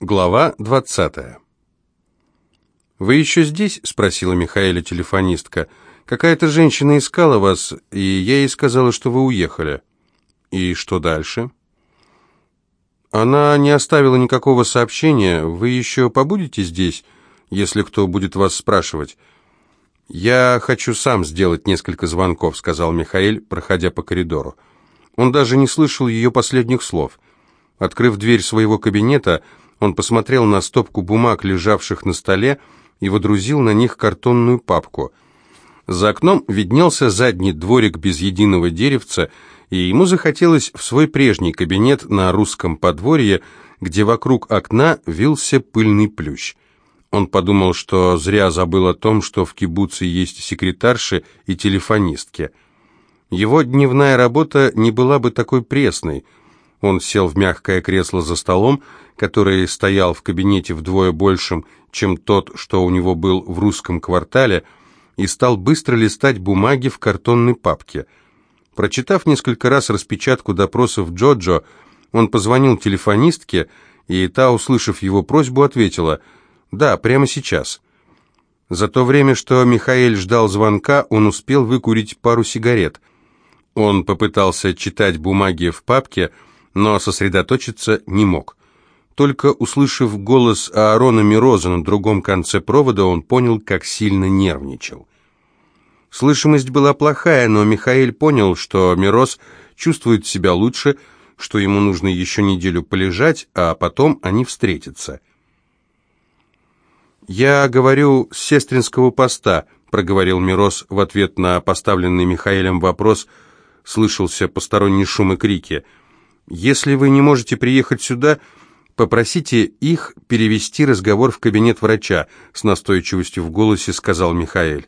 Глава 20. «Вы еще здесь?» — спросила Михаэля телефонистка. «Какая-то женщина искала вас, и я ей сказала, что вы уехали». «И что дальше?» «Она не оставила никакого сообщения. Вы еще побудете здесь, если кто будет вас спрашивать?» «Я хочу сам сделать несколько звонков», — сказал Михаэль, проходя по коридору. Он даже не слышал ее последних слов. Открыв дверь своего кабинета, он посмотрел на стопку бумаг, лежавших на столе, и водрузил на них картонную папку. За окном виднелся задний дворик без единого деревца, и ему захотелось в свой прежний кабинет на русском подворье, где вокруг окна вился пыльный плющ. Он подумал, что зря забыл о том, что в кибуце есть секретарши и телефонистки. Его дневная работа не была бы такой пресной – он сел в мягкое кресло за столом, который стоял в кабинете вдвое большим, чем тот, что у него был в русском квартале, и стал быстро листать бумаги в картонной папке. Прочитав несколько раз распечатку допросов Джоджо, он позвонил телефонистке, и та, услышав его просьбу, ответила «Да, прямо сейчас». За то время, что Михаил ждал звонка, он успел выкурить пару сигарет. Он попытался читать бумаги в папке, но сосредоточиться не мог. Только услышав голос Аарона Мироза на другом конце провода, он понял, как сильно нервничал. Слышимость была плохая, но Михаил понял, что Мироз чувствует себя лучше, что ему нужно еще неделю полежать, а потом они встретятся. «Я говорю с сестринского поста», — проговорил Мироз в ответ на поставленный Михаилом вопрос, слышался посторонний шум и крики — если вы не можете приехать сюда, попросите их перевести разговор в кабинет врача, с настойчивостью в голосе сказал Михаил.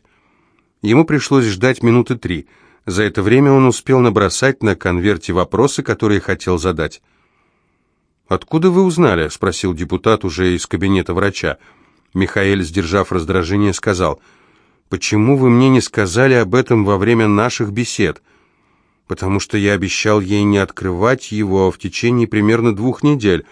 Ему пришлось ждать минуты три. За это время он успел набросать на конверте вопросы, которые хотел задать. «Откуда вы узнали?» — спросил депутат уже из кабинета врача. Михаил, сдержав раздражение, сказал, «Почему вы мне не сказали об этом во время наших бесед?» потому что я обещал ей не открывать его в течение примерно двух недель.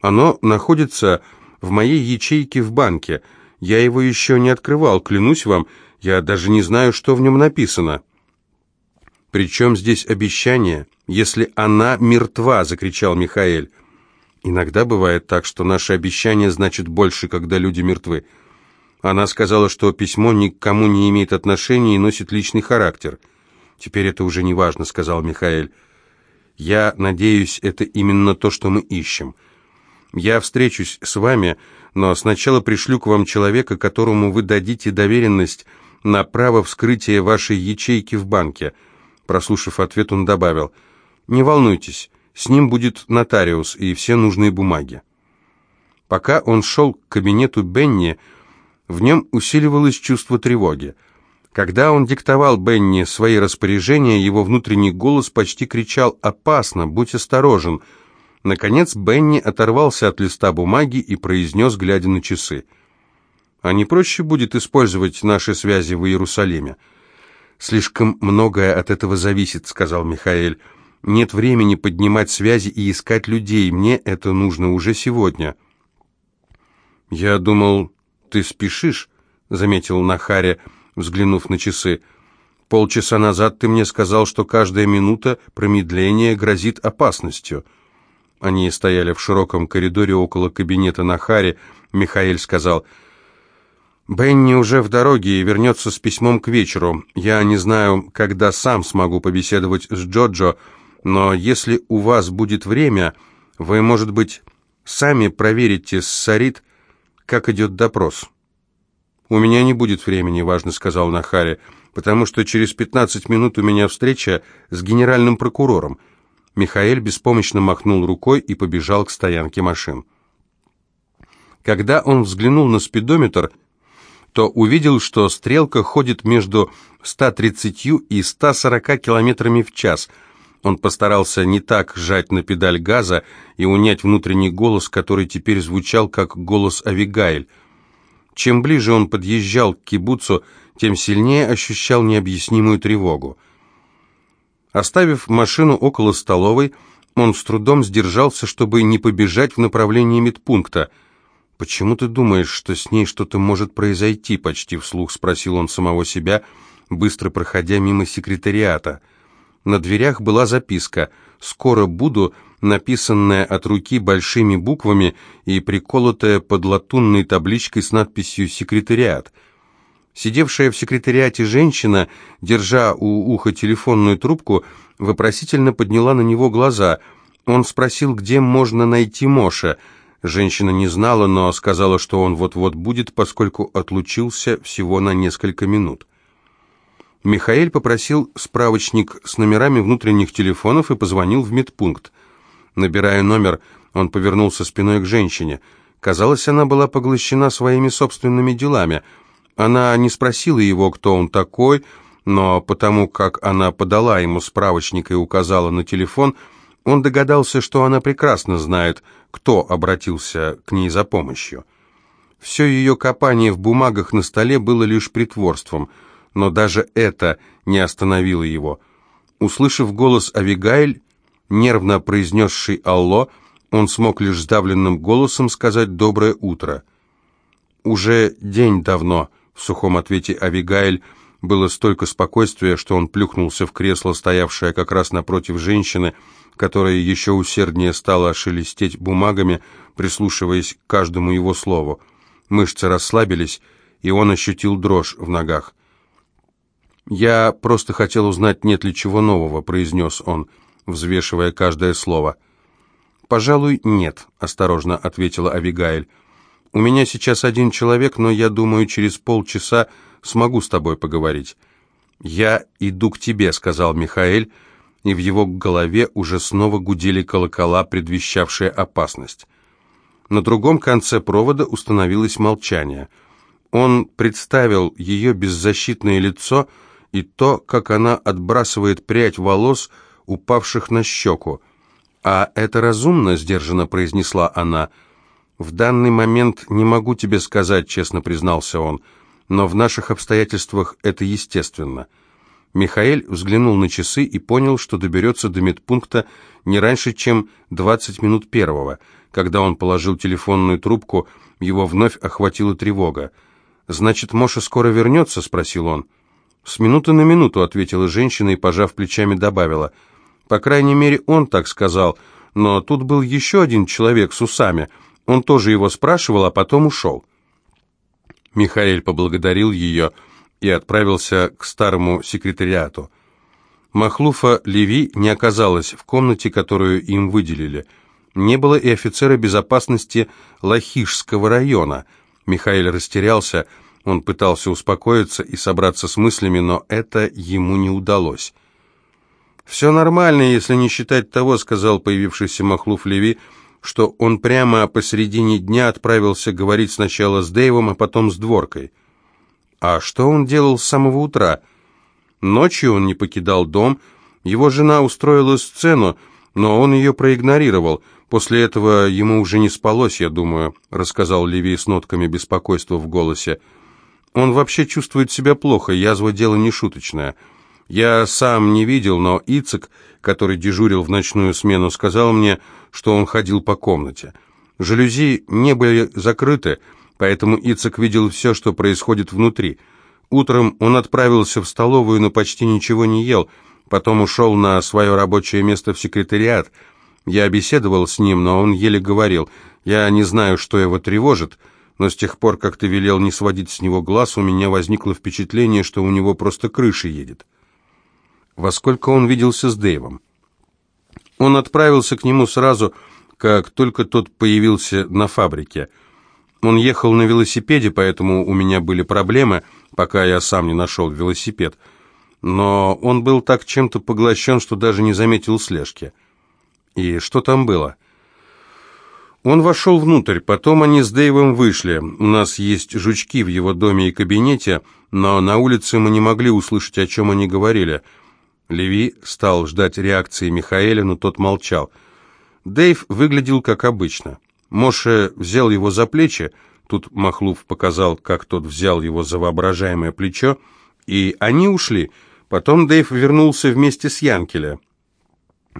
Оно находится в моей ячейке в банке. Я его еще не открывал, клянусь вам, я даже не знаю, что в нем написано». «Причем здесь обещание, если она мертва?» — закричал Михаил. «Иногда бывает так, что наше обещание значит больше, когда люди мертвы. Она сказала, что письмо никому не имеет отношения и носит личный характер». «Теперь это уже не важно», — сказал Михаил. «Я надеюсь, это именно то, что мы ищем. Я встречусь с вами, но сначала пришлю к вам человека, которому вы дадите доверенность на право вскрытия вашей ячейки в банке». Прослушав ответ, он добавил, «Не волнуйтесь, с ним будет нотариус и все нужные бумаги». Пока он шел к кабинету Бенни, в нем усиливалось чувство тревоги. Когда он диктовал Бенни свои распоряжения, его внутренний голос почти кричал «Опасно! Будь осторожен!». Наконец Бенни оторвался от листа бумаги и произнес, глядя на часы. «А не проще будет использовать наши связи в Иерусалиме?» «Слишком многое от этого зависит», — сказал Михаил. «Нет времени поднимать связи и искать людей. Мне это нужно уже сегодня». «Я думал, ты спешишь», — заметил Нахаря, — взглянув на часы. «Полчаса назад ты мне сказал, что каждая минута промедления грозит опасностью». Они стояли в широком коридоре около кабинета Нахари. Михаил сказал, «Бенни уже в дороге и вернется с письмом к вечеру. Я не знаю, когда сам смогу побеседовать с Джоджо, но если у вас будет время, вы, может быть, сами проверите с Сарит, как идет допрос». «У меня не будет времени», — важно сказал Нахари, «потому что через 15 минут у меня встреча с генеральным прокурором». Михаил беспомощно махнул рукой и побежал к стоянке машин. Когда он взглянул на спидометр, то увидел, что стрелка ходит между 130 и 140 километрами в час. Он постарался не так сжать на педаль газа и унять внутренний голос, который теперь звучал как голос Авигайль. Чем ближе он подъезжал к кибуцу, тем сильнее ощущал необъяснимую тревогу. Оставив машину около столовой, Он с трудом сдержался, чтобы не побежать в направлении медпункта. «Почему ты думаешь, что с ней что-то может произойти?» — почти вслух спросил он самого себя, быстро проходя мимо секретариата. На дверях была записка «Скоро буду», написанная от руки большими буквами и приколотая под латунной табличкой с надписью «Секретариат». Сидевшая в секретариате женщина, держа у уха телефонную трубку, вопросительно подняла на него глаза. Он спросил, где можно найти Моша. Женщина не знала, но сказала, что он вот-вот будет, поскольку отлучился всего на несколько минут. Михаил попросил справочник с номерами внутренних телефонов и позвонил в медпункт. Набирая номер, он повернулся спиной к женщине. Казалось, она была поглощена своими собственными делами – она не спросила его, кто он такой, но потому как она подала ему справочник и указала на телефон, он догадался, что она прекрасно знает, кто обратился к ней за помощью. Все ее копание в бумагах на столе было лишь притворством, но даже это не остановило его. Услышав голос Авигайль, нервно произнесший «Алло», он смог лишь сдавленным голосом сказать «Доброе утро». «Уже день давно», в сухом ответе Авигайль было столько спокойствия, что он плюхнулся в кресло, стоявшее как раз напротив женщины, которая еще усерднее стала шелестеть бумагами, прислушиваясь к каждому его слову. Мышцы расслабились, и он ощутил дрожь в ногах. «Я просто хотел узнать, нет ли чего нового», — произнес он, взвешивая каждое слово. «Пожалуй, нет», — осторожно ответила Авигайль. У меня сейчас один человек, но я думаю, через полчаса смогу с тобой поговорить. Я иду к тебе, сказал Михаэль, и в его голове уже снова гудели колокола, предвещавшие опасность. На другом конце провода установилось молчание. Он представил ее беззащитное лицо и то, как она отбрасывает прядь волос, упавших на щеку. «А это разумно?» — сдержанно произнесла она — «В данный момент не могу тебе сказать», — честно признался он, «но в наших обстоятельствах это естественно». Михаэль взглянул на часы и понял, что доберется до медпункта не раньше, чем 20 минут первого. Когда он положил телефонную трубку, его вновь охватила тревога. «Значит, Моша скоро вернется?» — спросил он. «С минуты на минуту», — ответила женщина и, пожав плечами, добавила. «По крайней мере, он так сказал, но тут был еще один человек с усами». Он тоже его спрашивал, а потом ушел. Михаил поблагодарил ее и отправился к старому секретариату. Махлуфа Леви не оказалась в комнате, которую им выделили. Не было и офицера безопасности Лахишского района. Михаил растерялся, он пытался успокоиться и собраться с мыслями, но это ему не удалось. «Все нормально, если не считать того», — сказал появившийся Махлуф Леви, — что он прямо посередине дня отправился говорить сначала с Дэйвом, а потом с Дворкой. А что он делал с самого утра? Ночью он не покидал дом, его жена устроила сцену, но он ее проигнорировал. После этого ему уже не спалось, я думаю, рассказал Леви с нотками беспокойства в голосе. Он вообще чувствует себя плохо, язва дело не шуточное. Я сам не видел, но Ицек, который дежурил в ночную смену, сказал мне, что он ходил по комнате. Жалюзи не были закрыты, поэтому Ицек видел все, что происходит внутри. Утром он отправился в столовую, но почти ничего не ел, потом ушел на свое рабочее место в секретариат. Я беседовал с ним, но он еле говорил. Я не знаю, что его тревожит, но с тех пор, как ты велел не сводить с него глаз, у меня возникло впечатление, что у него просто крыша едет. Во сколько он виделся с Дэйвом? Он отправился к нему сразу, как только тот появился на фабрике. Он ехал на велосипеде, поэтому у меня были проблемы, пока я сам не нашел велосипед. Но он был так чем-то поглощен, что даже не заметил слежки. И что там было? Он вошел внутрь, потом они с Дэйвом вышли. У нас есть жучки в его доме и кабинете, но на улице мы не могли услышать, о чем они говорили – Леви стал ждать реакции Михаэля, но тот молчал. Дэйв выглядел как обычно. Моше взял его за плечи, тут Махлув показал, как тот взял его за воображаемое плечо, и они ушли. Потом Дэйв вернулся вместе с Янкеля.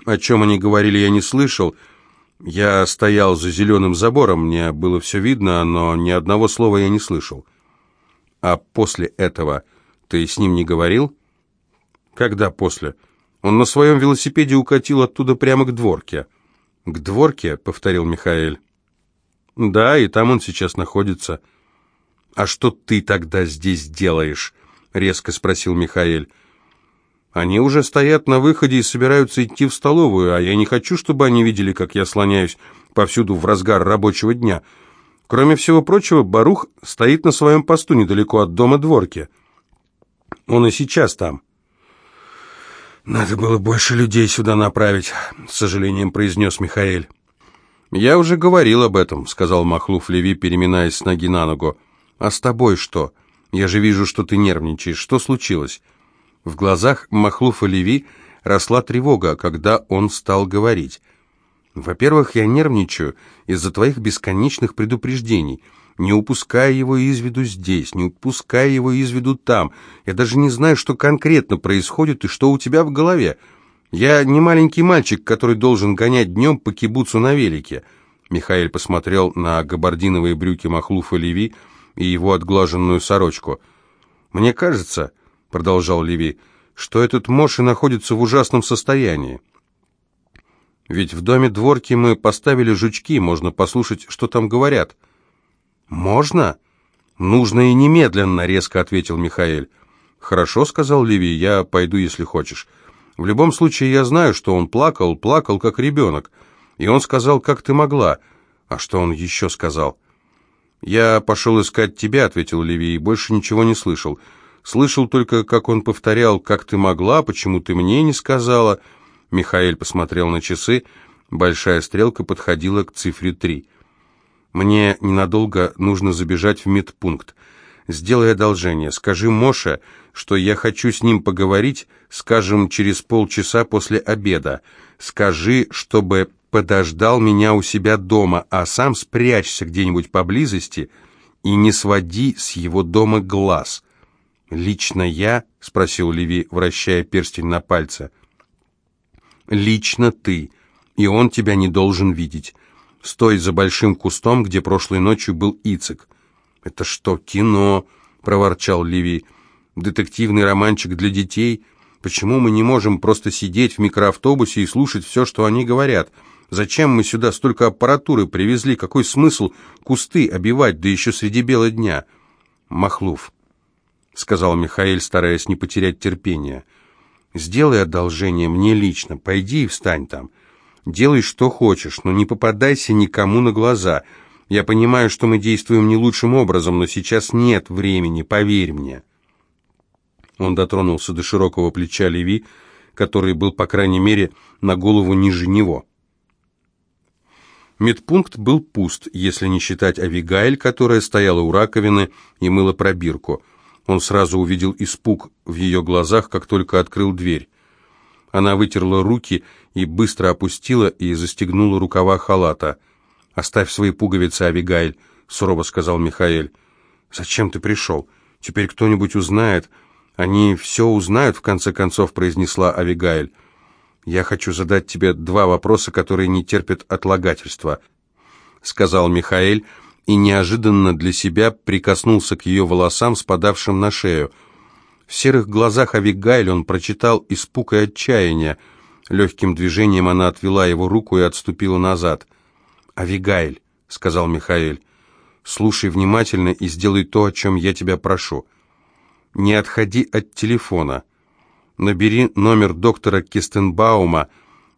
О чем они говорили, я не слышал. Я стоял за зеленым забором, мне было все видно, но ни одного слова я не слышал. А после этого ты с ним не говорил? Когда после? Он на своем велосипеде укатил оттуда прямо к дворке. К дворке, повторил Михаэль. Да, и там он сейчас находится. А что ты тогда здесь делаешь? резко спросил Михаэль. Они уже стоят на выходе и собираются идти в столовую, а я не хочу, чтобы они видели, как я слоняюсь повсюду в разгар рабочего дня. Кроме всего прочего, Барух стоит на своем посту недалеко от дома дворки. Он и сейчас там. «Надо было больше людей сюда направить», — с сожалением произнес Михаэль. «Я уже говорил об этом», — сказал Махлуф Леви, переминаясь с ноги на ногу. «А с тобой что? Я же вижу, что ты нервничаешь. Что случилось?» В глазах Махлуфа Леви росла тревога, когда он стал говорить. «Во-первых, я нервничаю из-за твоих бесконечных предупреждений. Не упуская его из виду здесь, не упуская его из виду там. Я даже не знаю, что конкретно происходит и что у тебя в голове. Я не маленький мальчик, который должен гонять днем по кибуцу на велике». Михаил посмотрел на габардиновые брюки Махлуфа Леви и его отглаженную сорочку. «Мне кажется, — продолжал Леви, — что этот Моши находится в ужасном состоянии. Ведь в доме дворки мы поставили жучки, можно послушать, что там говорят. «Можно?» «Нужно и немедленно», — резко ответил Михаэль. «Хорошо», — сказал Леви, — «я пойду, если хочешь. В любом случае, я знаю, что он плакал, плакал, как ребенок. И он сказал, как ты могла. А что он еще сказал?» «Я пошел искать тебя», — ответил Леви, — «и больше ничего не слышал. Слышал только, как он повторял, как ты могла, почему ты мне не сказала. Михаил посмотрел на часы. Большая стрелка подходила к цифре три. Мне ненадолго нужно забежать в медпункт. Сделай одолжение. Скажи Моше, что я хочу с ним поговорить, скажем, через полчаса после обеда. Скажи, чтобы подождал меня у себя дома, а сам спрячься где-нибудь поблизости и не своди с его дома глаз. «Лично я?» — спросил Леви, вращая перстень на пальце. «Лично ты, и он тебя не должен видеть. Стой за большим кустом, где прошлой ночью был Ицек». «Это что, кино?» — проворчал Леви. «Детективный романчик для детей? Почему мы не можем просто сидеть в микроавтобусе и слушать все, что они говорят? Зачем мы сюда столько аппаратуры привезли? Какой смысл кусты обивать, да еще среди бела дня?» «Махлув» сказал Михаил, стараясь не потерять терпения. «Сделай одолжение мне лично, пойди и встань там. Делай, что хочешь, но не попадайся никому на глаза. Я понимаю, что мы действуем не лучшим образом, но сейчас нет времени, поверь мне». Он дотронулся до широкого плеча Леви, который был, по крайней мере, на голову ниже него. Медпункт был пуст, если не считать Авигаэль, которая стояла у раковины и мыла пробирку – он сразу увидел испуг в ее глазах, как только открыл дверь. Она вытерла руки и быстро опустила и застегнула рукава халата. «Оставь свои пуговицы, Авигайль», — сурово сказал Михаэль. «Зачем ты пришел? Теперь кто-нибудь узнает. Они все узнают, в конце концов», — произнесла Авигайль. «Я хочу задать тебе два вопроса, которые не терпят отлагательства», — сказал Михаэль, — и неожиданно для себя прикоснулся к ее волосам, спадавшим на шею. В серых глазах Авигайль он прочитал испуг и отчаяние. Легким движением она отвела его руку и отступила назад. «Авигайль», — сказал Михаил, — «слушай внимательно и сделай то, о чем я тебя прошу. Не отходи от телефона. Набери номер доктора Кистенбаума,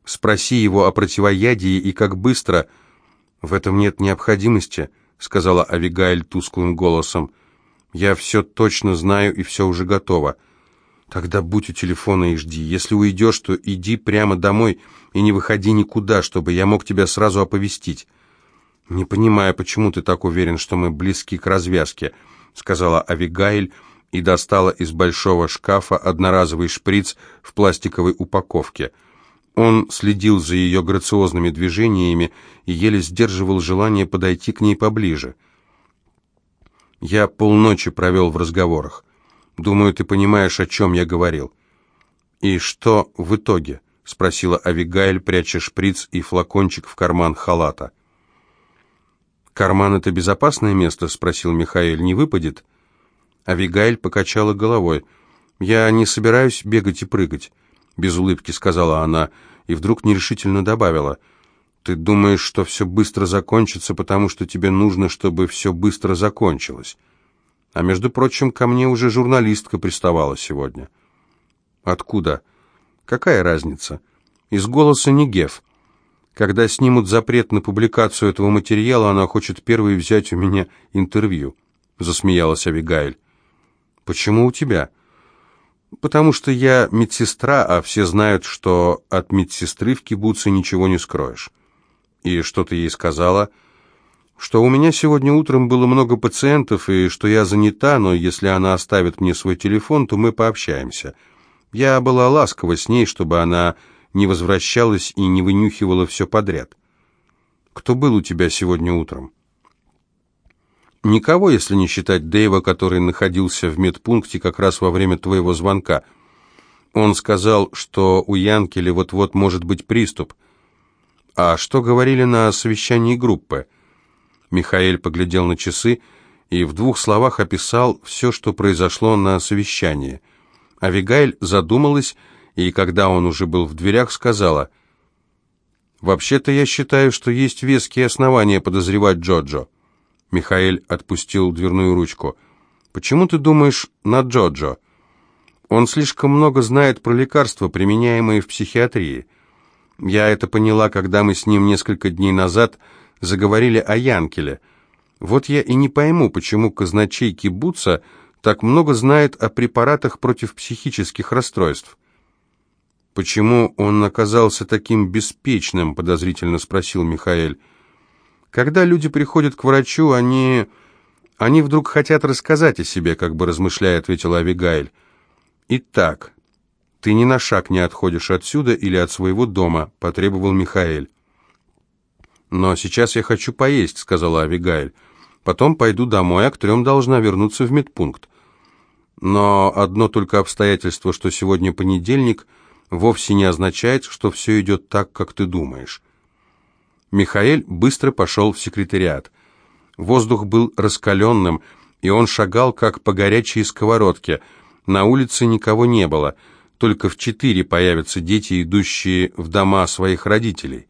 спроси его о противоядии и как быстро. В этом нет необходимости» сказала Авигайль тусклым голосом. «Я все точно знаю и все уже готово. Тогда будь у телефона и жди. Если уйдешь, то иди прямо домой и не выходи никуда, чтобы я мог тебя сразу оповестить». «Не понимаю, почему ты так уверен, что мы близки к развязке», сказала Авигайль и достала из большого шкафа одноразовый шприц в пластиковой упаковке – он следил за ее грациозными движениями и еле сдерживал желание подойти к ней поближе. «Я полночи провел в разговорах. Думаю, ты понимаешь, о чем я говорил». «И что в итоге?» — спросила Авигайль, пряча шприц и флакончик в карман халата. «Карман — это безопасное место?» — спросил Михаил. «Не выпадет?» Авигайль покачала головой. «Я не собираюсь бегать и прыгать», — без улыбки сказала она, и вдруг нерешительно добавила. «Ты думаешь, что все быстро закончится, потому что тебе нужно, чтобы все быстро закончилось. А между прочим, ко мне уже журналистка приставала сегодня». «Откуда?» «Какая разница?» «Из голоса Негев». Когда снимут запрет на публикацию этого материала, она хочет первой взять у меня интервью», — засмеялась Авигайль. «Почему у тебя?» «Потому что я медсестра, а все знают, что от медсестры в кибуце ничего не скроешь». «И что ты ей сказала?» «Что у меня сегодня утром было много пациентов, и что я занята, но если она оставит мне свой телефон, то мы пообщаемся». Я была ласкова с ней, чтобы она не возвращалась и не вынюхивала все подряд. «Кто был у тебя сегодня утром?» «Никого, если не считать Дэйва, который находился в медпункте как раз во время твоего звонка. Он сказал, что у Янкеля вот-вот может быть приступ. А что говорили на совещании группы?» Михаил поглядел на часы и в двух словах описал все, что произошло на совещании. Авигайль задумалась и когда он уже был в дверях, сказала, «Вообще-то я считаю, что есть веские основания подозревать Джоджо». Михаэль отпустил дверную ручку. «Почему ты думаешь на Джоджо? Он слишком много знает про лекарства, применяемые в психиатрии. Я это поняла, когда мы с ним несколько дней назад заговорили о Янкеле. Вот я и не пойму, почему казначей Кибуца так много знает о препаратах против психических расстройств. «Почему он оказался таким беспечным?» – подозрительно спросил Михаэль. «Когда люди приходят к врачу, они... они вдруг хотят рассказать о себе», – как бы размышляя, ответила Авигайль. «Итак, ты ни на шаг не отходишь отсюда или от своего дома», – потребовал Михаэль. «Но сейчас я хочу поесть», – сказала Авигайль. «Потом пойду домой, а к трем должна вернуться в медпункт. Но одно только обстоятельство, что сегодня понедельник – вовсе не означает, что все идет так, как ты думаешь. Михаэль быстро пошел в секретариат. Воздух был раскаленным, и он шагал, как по горячей сковородке. На улице никого не было, только в четыре появятся дети, идущие в дома своих родителей.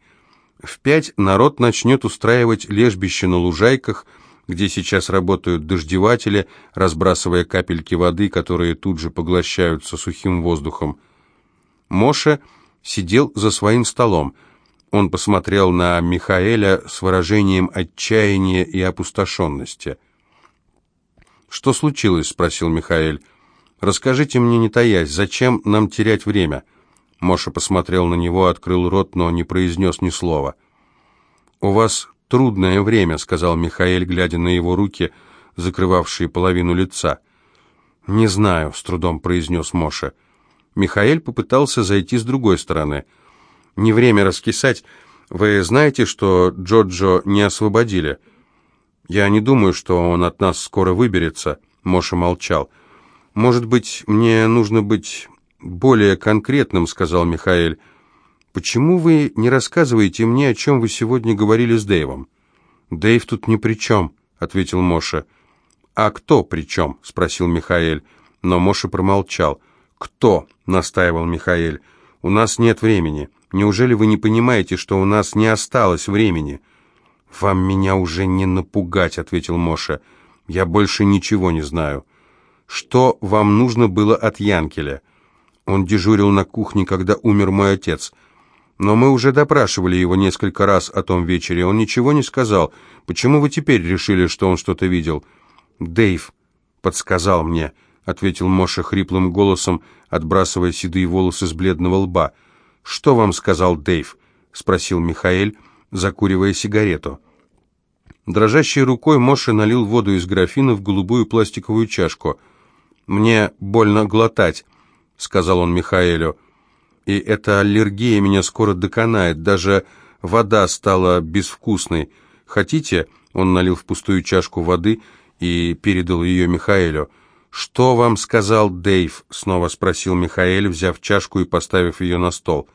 В пять народ начнет устраивать лежбище на лужайках, где сейчас работают дождеватели, разбрасывая капельки воды, которые тут же поглощаются сухим воздухом. Моше сидел за своим столом. Он посмотрел на Михаэля с выражением отчаяния и опустошенности. «Что случилось?» — спросил Михаэль. «Расскажите мне, не таясь, зачем нам терять время?» Моша посмотрел на него, открыл рот, но не произнес ни слова. «У вас трудное время», — сказал Михаэль, глядя на его руки, закрывавшие половину лица. «Не знаю», — с трудом произнес Моша. Михаэль попытался зайти с другой стороны. «Не время раскисать. Вы знаете, что Джоджо не освободили?» «Я не думаю, что он от нас скоро выберется», — Моша молчал. «Может быть, мне нужно быть более конкретным», — сказал Михаэль. «Почему вы не рассказываете мне, о чем вы сегодня говорили с Дэйвом?» «Дэйв тут ни при чем», — ответил Моша. «А кто при чем?» — спросил Михаэль. Но Моша промолчал. «Кто?» — настаивал Михаэль. «У нас нет времени. Неужели вы не понимаете, что у нас не осталось времени?» «Вам меня уже не напугать», — ответил Моша. «Я больше ничего не знаю». «Что вам нужно было от Янкеля?» Он дежурил на кухне, когда умер мой отец. Но мы уже допрашивали его несколько раз о том вечере. Он ничего не сказал. Почему вы теперь решили, что он что-то видел? Дэйв подсказал мне. — ответил Моша хриплым голосом, отбрасывая седые волосы с бледного лба. «Что вам сказал Дэйв?» — спросил Михаэль, закуривая сигарету. Дрожащей рукой Моша налил воду из графина в голубую пластиковую чашку. «Мне больно глотать», — сказал он Михаэлю. «И эта аллергия меня скоро доконает. Даже вода стала безвкусной. Хотите?» — он налил в пустую чашку воды и передал ее Михаэлю. «Что вам сказал Дэйв?» — снова спросил Михаэль, взяв чашку и поставив ее на стол.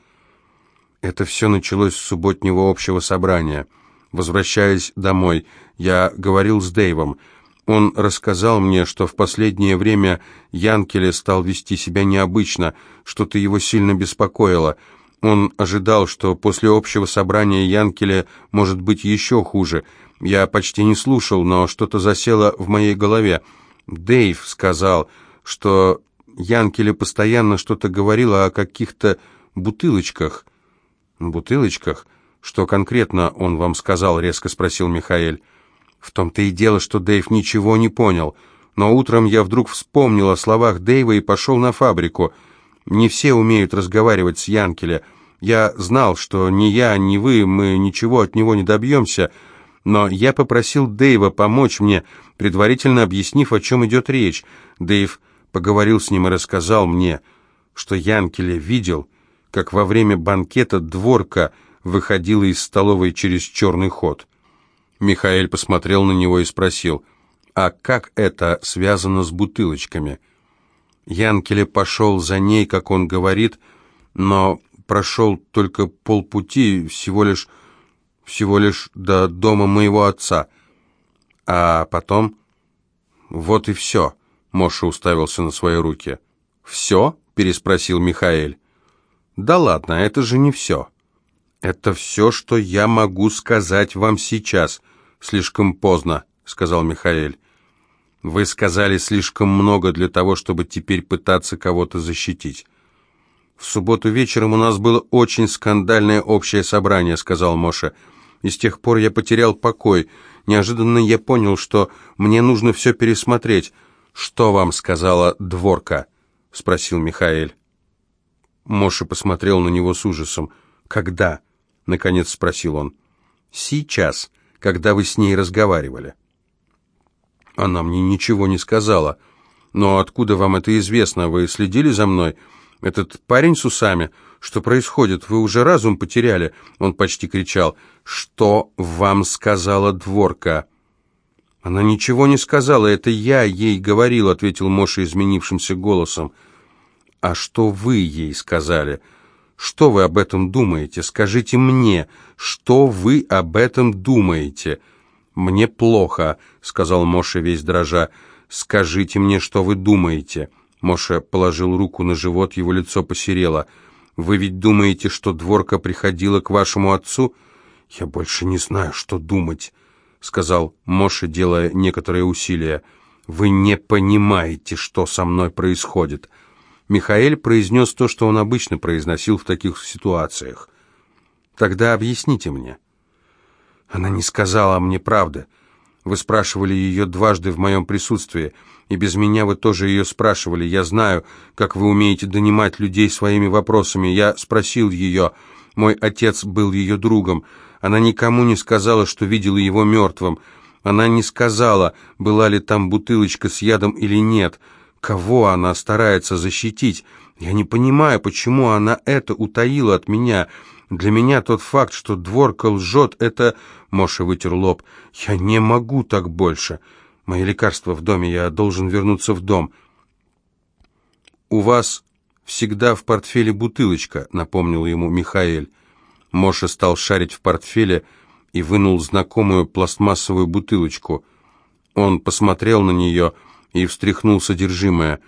Это все началось с субботнего общего собрания. Возвращаясь домой, я говорил с Дэйвом. Он рассказал мне, что в последнее время Янкеле стал вести себя необычно, что-то его сильно беспокоило. Он ожидал, что после общего собрания Янкеле может быть еще хуже. Я почти не слушал, но что-то засело в моей голове. Дэйв сказал, что Янкеле постоянно что-то говорила о каких-то бутылочках. «Бутылочках? Что конкретно он вам сказал?» — резко спросил Михаэль. В том-то и дело, что Дэйв ничего не понял. Но утром я вдруг вспомнил о словах Дэйва и пошел на фабрику. Не все умеют разговаривать с Янкеля. Я знал, что ни я, ни вы, мы ничего от него не добьемся, но я попросил Дэйва помочь мне, предварительно объяснив, о чем идет речь. Дэйв поговорил с ним и рассказал мне, что Янкеля видел, как во время банкета дворка выходила из столовой через черный ход. Михаил посмотрел на него и спросил, «А как это связано с бутылочками?» Янкеле пошел за ней, как он говорит, но прошел только полпути, всего лишь, всего лишь до дома моего отца. А потом... Вот и все. Моша уставился на свои руки. «Все?» — переспросил Михаил. «Да ладно, это же не все». «Это все, что я могу сказать вам сейчас. Слишком поздно», — сказал Михаил. «Вы сказали слишком много для того, чтобы теперь пытаться кого-то защитить». «В субботу вечером у нас было очень скандальное общее собрание», — сказал Моша. «И с тех пор я потерял покой. Неожиданно я понял, что мне нужно все пересмотреть». «Что вам сказала дворка?» — спросил Михаил. Моша посмотрел на него с ужасом. «Когда?» — наконец спросил он. «Сейчас, когда вы с ней разговаривали». «Она мне ничего не сказала. Но откуда вам это известно? Вы следили за мной? Этот парень с усами? Что происходит? Вы уже разум потеряли?» Он почти кричал. «Что вам сказала дворка?» «Она ничего не сказала, это я ей говорил», — ответил Моша изменившимся голосом. «А что вы ей сказали?» Что вы об этом думаете? Скажите мне, что вы об этом думаете?» «Мне плохо», — сказал Моша весь дрожа. «Скажите мне, что вы думаете?» Моша положил руку на живот, его лицо посерело. «Вы ведь думаете, что Дворка приходила к вашему отцу?» «Я больше не знаю, что думать», — сказал Моша, делая некоторые усилия. «Вы не понимаете, что со мной происходит». Михаэль произнес то, что он обычно произносил в таких ситуациях. «Тогда объясните мне». Она не сказала мне правды. Вы спрашивали ее дважды в моем присутствии, и без меня вы тоже ее спрашивали. Я знаю, как вы умеете донимать людей своими вопросами. Я спросил ее. Мой отец был ее другом. Она никому не сказала, что видела его мертвым. Она не сказала, была ли там бутылочка с ядом или нет. Кого она старается защитить? Я не понимаю, почему она это утаила от меня. Для меня тот факт, что дворка лжет, это... Моша вытер лоб. Я не могу так больше. Мои лекарства в доме, я должен вернуться в дом. У вас всегда в портфеле бутылочка, напомнил ему Михаэль. Моша стал шарить в портфеле и вынул знакомую пластмассовую бутылочку. Он посмотрел на нее и встряхнул содержимое.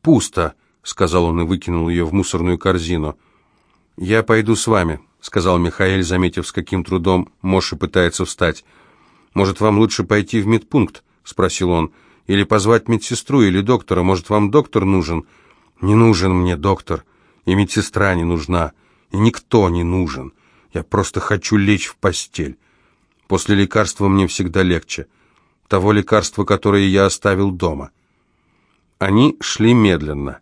«Пусто», — сказал он и выкинул ее в мусорную корзину. «Я пойду с вами», — сказал Михаил, заметив, с каким трудом Моша пытается встать. «Может, вам лучше пойти в медпункт?» — спросил он. «Или позвать медсестру или доктора? Может, вам доктор нужен?» «Не нужен мне доктор, и медсестра не нужна, и никто не нужен. Я просто хочу лечь в постель. После лекарства мне всегда легче» того лекарства, которое я оставил дома. Они шли медленно.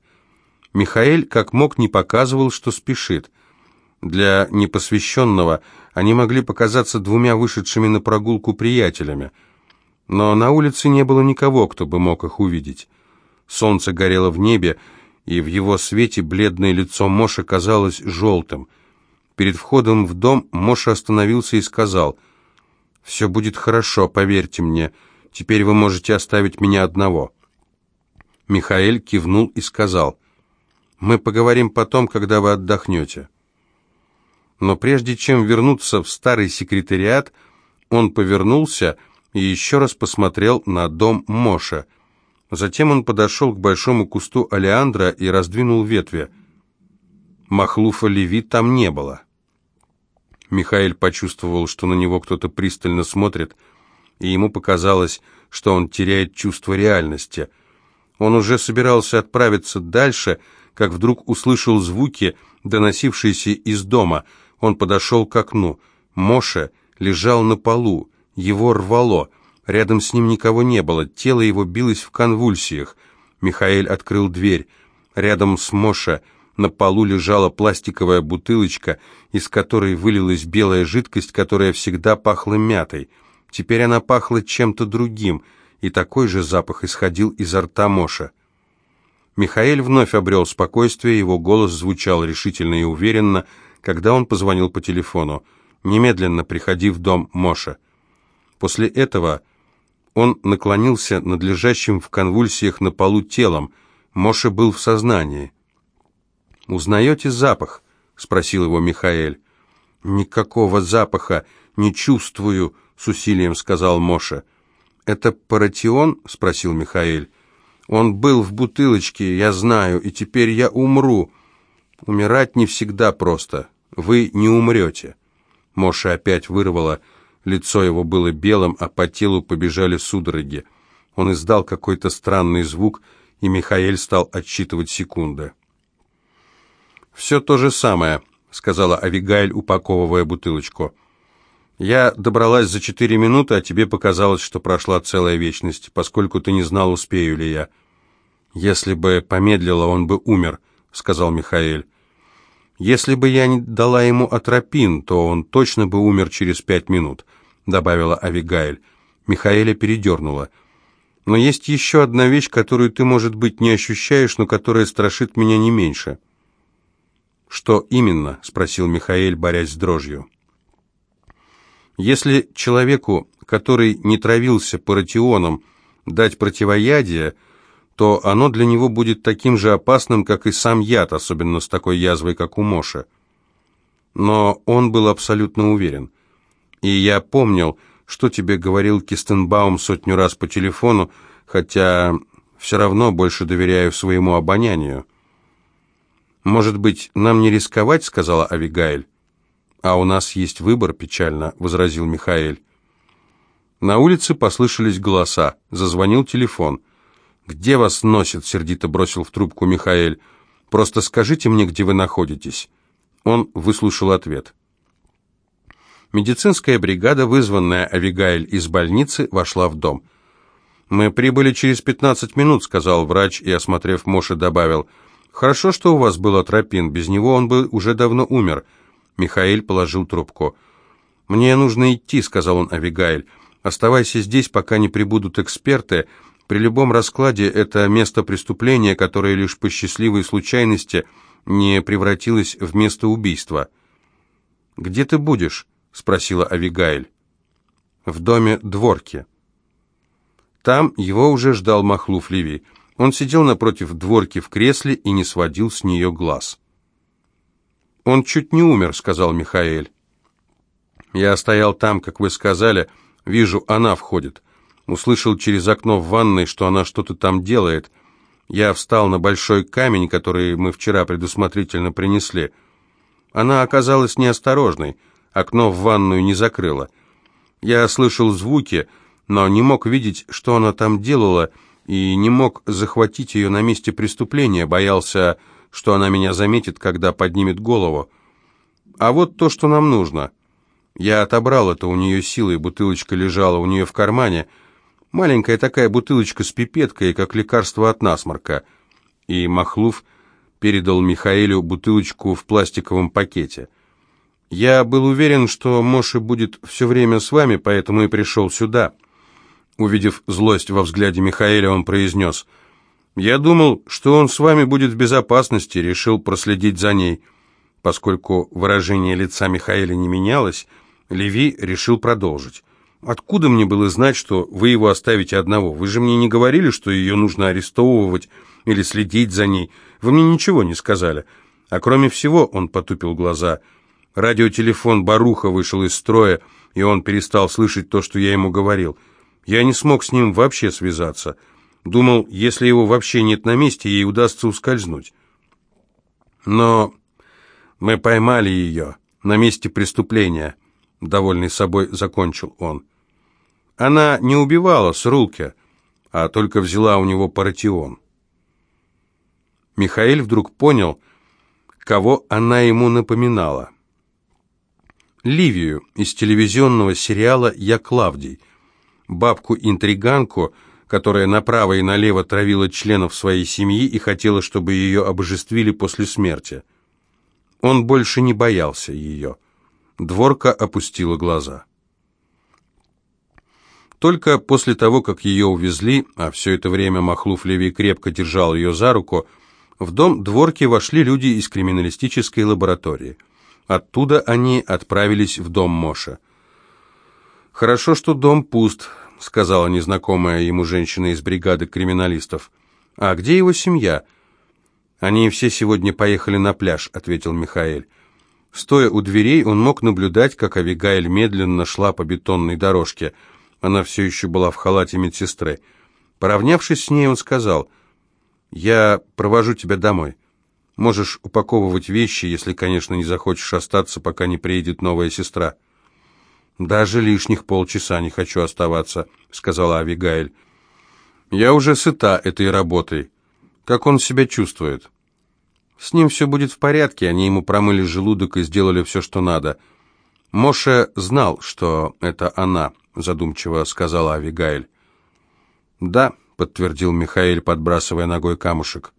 Михаэль как мог не показывал, что спешит. Для непосвященного они могли показаться двумя вышедшими на прогулку приятелями. Но на улице не было никого, кто бы мог их увидеть. Солнце горело в небе, и в его свете бледное лицо Моши казалось желтым. Перед входом в дом Моша остановился и сказал, «Все будет хорошо, поверьте мне. Теперь вы можете оставить меня одного». Михаэль кивнул и сказал, «Мы поговорим потом, когда вы отдохнете». Но прежде чем вернуться в старый секретариат, он повернулся и еще раз посмотрел на дом Моша. Затем он подошел к большому кусту алиандра и раздвинул ветви. Махлуфа Леви там не было. Михаил почувствовал, что на него кто-то пристально смотрит, и ему показалось, что он теряет чувство реальности. Он уже собирался отправиться дальше, как вдруг услышал звуки, доносившиеся из дома. Он подошел к окну. Моша лежал на полу, его рвало. Рядом с ним никого не было, тело его билось в конвульсиях. Михаил открыл дверь. Рядом с Моша на полу лежала пластиковая бутылочка, из которой вылилась белая жидкость, которая всегда пахла мятой. Теперь она пахла чем-то другим, и такой же запах исходил изо рта Моша. Михаил вновь обрел спокойствие, его голос звучал решительно и уверенно, когда он позвонил по телефону. «Немедленно приходи в дом Моша». После этого он наклонился над лежащим в конвульсиях на полу телом. Моша был в сознании. «Узнаете запах?» — спросил его Михаил. «Никакого запаха не чувствую», — с усилием сказал Моша. «Это паратион?» — спросил Михаил. «Он был в бутылочке, я знаю, и теперь я умру. Умирать не всегда просто. Вы не умрете». Моша опять вырвала. Лицо его было белым, а по телу побежали судороги. Он издал какой-то странный звук, и Михаил стал отсчитывать секунды. «Все то же самое», — сказала Авигайль, упаковывая бутылочку. «Я добралась за четыре минуты, а тебе показалось, что прошла целая вечность, поскольку ты не знал, успею ли я». «Если бы помедлила, он бы умер», — сказал Михаил. «Если бы я не дала ему атропин, то он точно бы умер через пять минут», — добавила Авигайль. Михаэля передернула. «Но есть еще одна вещь, которую ты, может быть, не ощущаешь, но которая страшит меня не меньше». «Что именно?» — спросил Михаил, борясь с дрожью. «Если человеку, который не травился паратионом, дать противоядие, то оно для него будет таким же опасным, как и сам яд, особенно с такой язвой, как у Моша». Но он был абсолютно уверен. И я помнил, что тебе говорил Кистенбаум сотню раз по телефону, хотя все равно больше доверяю своему обонянию. «Может быть, нам не рисковать?» — сказала Авигаэль. «А у нас есть выбор», — печально возразил Михаэль. На улице послышались голоса. Зазвонил телефон. «Где вас носит?» — сердито бросил в трубку Михаэль. «Просто скажите мне, где вы находитесь». Он выслушал ответ. Медицинская бригада, вызванная Авигаэль из больницы, вошла в дом. «Мы прибыли через пятнадцать минут», — сказал врач и, осмотрев Моши, добавил — «Хорошо, что у вас был атропин, без него он бы уже давно умер». Михаил положил трубку. «Мне нужно идти», — сказал он Авигаэль. «Оставайся здесь, пока не прибудут эксперты. При любом раскладе это место преступления, которое лишь по счастливой случайности не превратилось в место убийства». «Где ты будешь?» — спросила Авигаэль. «В доме Дворки». Там его уже ждал Махлуф Ливий. Он сидел напротив дворки в кресле и не сводил с нее глаз. «Он чуть не умер», — сказал Михаил. «Я стоял там, как вы сказали, вижу, она входит. Услышал через окно в ванной, что она что-то там делает. Я встал на большой камень, который мы вчера предусмотрительно принесли. Она оказалась неосторожной, окно в ванную не закрыла. Я слышал звуки, но не мог видеть, что она там делала, — и не мог захватить ее на месте преступления, боялся, что она меня заметит, когда поднимет голову. А вот то, что нам нужно. Я отобрал это у нее силой, бутылочка лежала у нее в кармане. Маленькая такая бутылочка с пипеткой, как лекарство от насморка. И Махлув передал Михаилу бутылочку в пластиковом пакете. Я был уверен, что Моша будет все время с вами, поэтому и пришел сюда». Увидев злость во взгляде Михаэля, он произнес, «Я думал, что он с вами будет в безопасности, решил проследить за ней». Поскольку выражение лица Михаэля не менялось, Леви решил продолжить. «Откуда мне было знать, что вы его оставите одного? Вы же мне не говорили, что ее нужно арестовывать или следить за ней. Вы мне ничего не сказали. А кроме всего, он потупил глаза, Радиотелефон Баруха вышел из строя, и он перестал слышать то, что я ему говорил. Я не смог с ним вообще связаться. Думал, если его вообще нет на месте, ей удастся ускользнуть. Но мы поймали ее на месте преступления, довольный собой закончил он. Она не убивала с руки, а только взяла у него паратион. Михаил вдруг понял, кого она ему напоминала. Ливию из телевизионного сериала «Я Клавдий», бабку-интриганку, которая направо и налево травила членов своей семьи и хотела, чтобы ее обожествили после смерти. Он больше не боялся ее. Дворка опустила глаза. Только после того, как ее увезли, а все это время Махлуф Леви крепко держал ее за руку, в дом Дворки вошли люди из криминалистической лаборатории. Оттуда они отправились в дом Моша. «Хорошо, что дом пуст», — сказала незнакомая ему женщина из бригады криминалистов. «А где его семья?» «Они все сегодня поехали на пляж», — ответил Михаил. Стоя у дверей, он мог наблюдать, как Авигаэль медленно шла по бетонной дорожке. Она все еще была в халате медсестры. Поравнявшись с ней, он сказал, «Я провожу тебя домой». Можешь упаковывать вещи, если, конечно, не захочешь остаться, пока не приедет новая сестра». «Даже лишних полчаса не хочу оставаться», — сказала Авигаэль. «Я уже сыта этой работой. Как он себя чувствует?» «С ним все будет в порядке, они ему промыли желудок и сделали все, что надо». «Моше знал, что это она», — задумчиво сказала Авигаэль. «Да», — подтвердил Михаил, подбрасывая ногой камушек.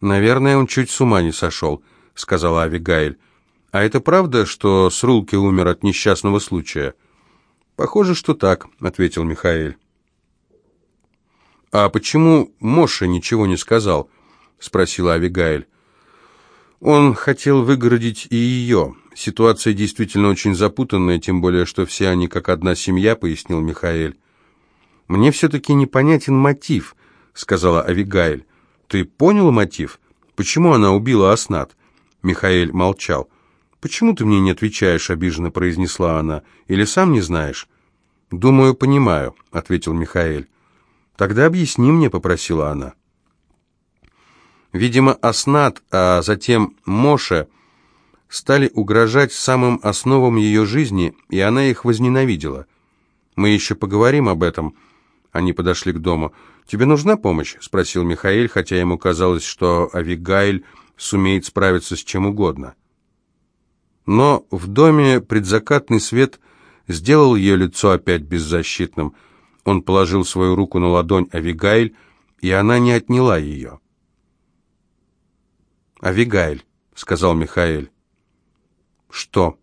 «Наверное, он чуть с ума не сошел», — сказала Авигаэль. «А это правда, что Срулки умер от несчастного случая?» «Похоже, что так», — ответил Михаил. «А почему Моша ничего не сказал?» — спросила Авигаэль. «Он хотел выгородить и ее. Ситуация действительно очень запутанная, тем более, что все они как одна семья», — пояснил Михаил. «Мне все-таки непонятен мотив», — сказала Авигаэль. «Ты понял мотив? Почему она убила Аснат?» Михаил молчал. «Почему ты мне не отвечаешь?» — обиженно произнесла она. «Или сам не знаешь?» «Думаю, понимаю», — ответил Михаил. «Тогда объясни мне», — попросила она. Видимо, Аснат, а затем Моше стали угрожать самым основам ее жизни, и она их возненавидела. Мы еще поговорим об этом. Они подошли к дому. «Тебе нужна помощь?» — спросил Михаил, хотя ему казалось, что Авигайль сумеет справиться с чем угодно. Но в доме предзакатный свет сделал ее лицо опять беззащитным. Он положил свою руку на ладонь Авигайль, и она не отняла ее. «Авигайль», — сказал Михаил. «Что?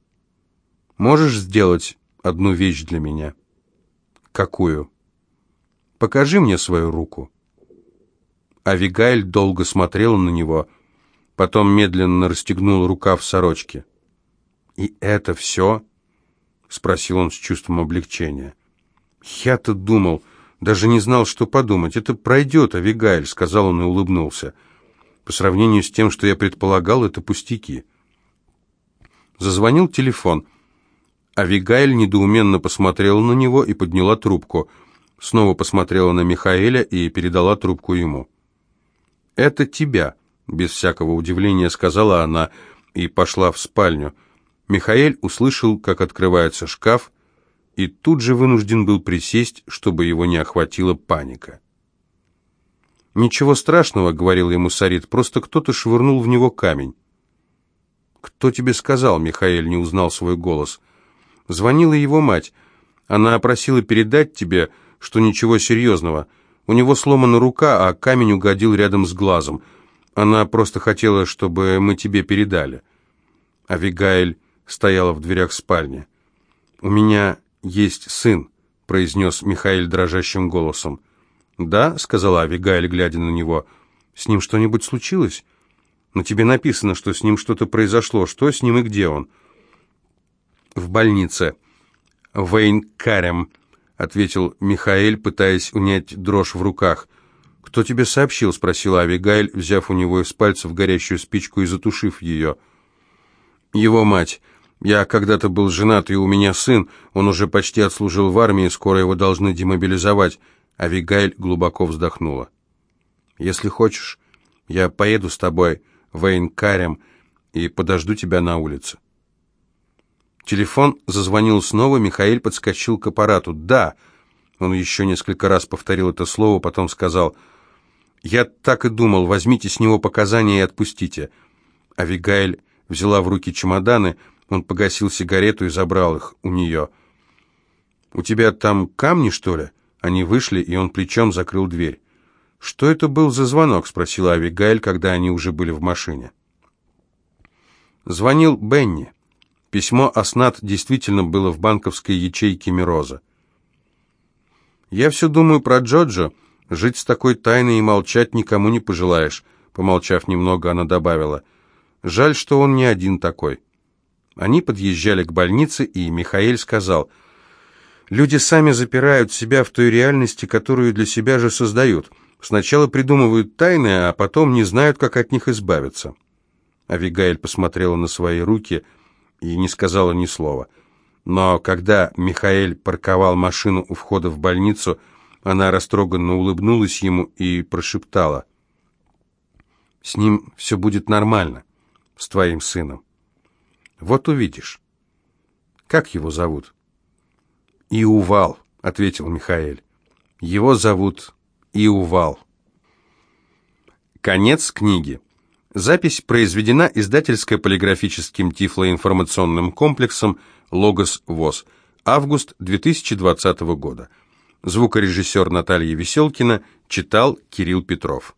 Можешь сделать одну вещь для меня?» «Какую?» Покажи мне свою руку». Авигаэль долго смотрела на него, потом медленно расстегнул рукав сорочки. «И это все?» — спросил он с чувством облегчения. «Я-то думал, даже не знал, что подумать. Это пройдет, Авигаэль», — сказал он и улыбнулся. «По сравнению с тем, что я предполагал, это пустяки». Зазвонил телефон. Авигаэль недоуменно посмотрела на него и подняла трубку — снова посмотрела на Михаэля и передала трубку ему. «Это тебя», — без всякого удивления сказала она и пошла в спальню. Михаэль услышал, как открывается шкаф, и тут же вынужден был присесть, чтобы его не охватила паника. «Ничего страшного», — говорил ему Сарит, — «просто кто-то швырнул в него камень». «Кто тебе сказал?» — Михаэль не узнал свой голос. «Звонила его мать. Она просила передать тебе, что ничего серьезного. У него сломана рука, а камень угодил рядом с глазом. Она просто хотела, чтобы мы тебе передали». Авигаэль стояла в дверях спальни. «У меня есть сын», — произнес Михаил дрожащим голосом. «Да», — сказала Авигаэль, глядя на него. «С ним что-нибудь случилось? На тебе написано, что с ним что-то произошло. Что с ним и где он?» «В больнице. Вейн Карем», — ответил Михаэль, пытаясь унять дрожь в руках. «Кто тебе сообщил?» — спросила Авигайль, взяв у него из пальцев горящую спичку и затушив ее. «Его мать. Я когда-то был женат, и у меня сын, он уже почти отслужил в армии, скоро его должны демобилизовать». Авигайль глубоко вздохнула. «Если хочешь, я поеду с тобой в Эйнкарем и подожду тебя на улице». Телефон зазвонил снова, Михаил подскочил к аппарату. «Да!» Он еще несколько раз повторил это слово, потом сказал «Я так и думал, возьмите с него показания и отпустите». Авигайль взяла в руки чемоданы, он погасил сигарету и забрал их у нее. «У тебя там камни, что ли?» Они вышли, и он плечом закрыл дверь. «Что это был за звонок?» — спросила Авигайль, когда они уже были в машине. Звонил Бенни. Письмо Аснат действительно было в банковской ячейке Мироза. «Я все думаю про Джоджо. Жить с такой тайной и молчать никому не пожелаешь», — помолчав немного, она добавила. «Жаль, что он не один такой». Они подъезжали к больнице, и Михаил сказал, «Люди сами запирают себя в той реальности, которую для себя же создают. Сначала придумывают тайны, а потом не знают, как от них избавиться». Авигаэль посмотрела на свои руки — и не сказала ни слова. Но когда Михаэль парковал машину у входа в больницу, она растроганно улыбнулась ему и прошептала. «С ним все будет нормально, с твоим сыном. Вот увидишь. Как его зовут?» «Иувал», — ответил Михаэль. «Его зовут Иувал». Конец книги. Запись произведена издательско-полиграфическим тифлоинформационным комплексом «Логос ВОЗ». Август 2020 года. Звукорежиссер Наталья Веселкина читал Кирилл Петров.